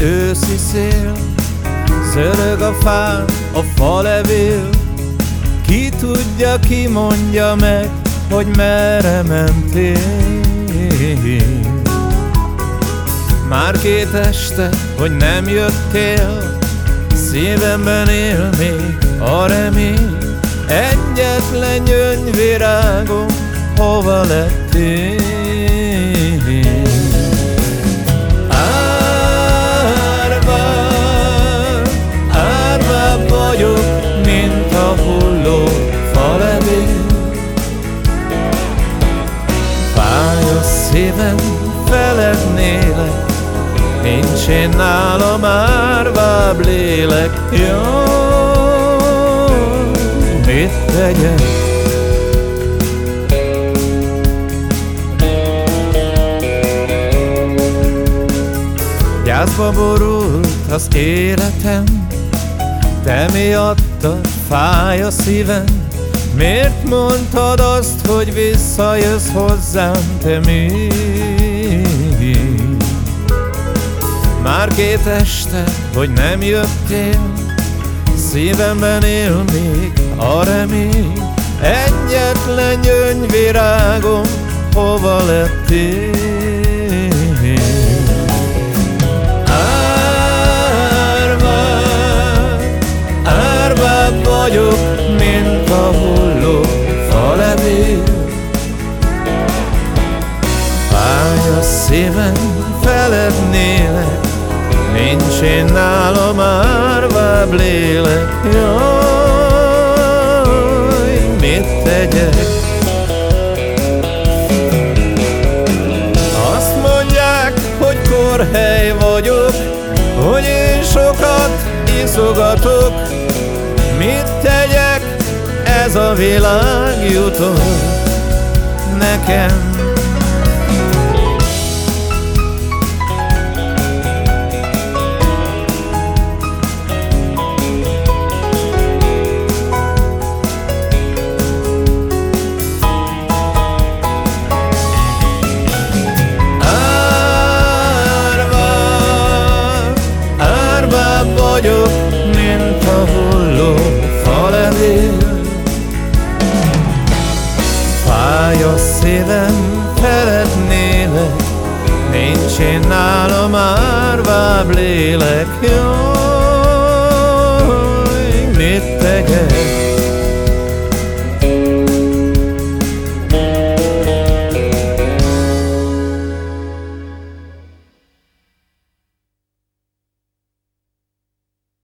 őszi szél Szörög a fán a falevél. Ki tudja, ki mondja meg, hogy merre mentél? Már két este, hogy nem jöttél Szívemben él még a remény. Egyetlen gyöngyvirágom, hova lettél? Szívem, feled nélek. Nincs én nálam árvább lélek. Jaj, mit tegyek? Gyászba borult az életem Te miattad fáj a szívem Miért mondtad azt, hogy visszajössz hozzám, te mi? Már két este, hogy nem jöttél Szívemben él még a remény Egyetlen gyöngyvirágom, hova lettél? A szívem, feled nélek Nincs én nálam árvább lélek Jaj, mit tegyek? Azt mondják, hogy korhely vagyok Hogy én sokat iszogatok Mit tegyek? Ez a világ jutott nekem vagyok, mint a hulló falevél Fáj a szívem, felednélek Nincs én nálam árvább lélek. Jaj,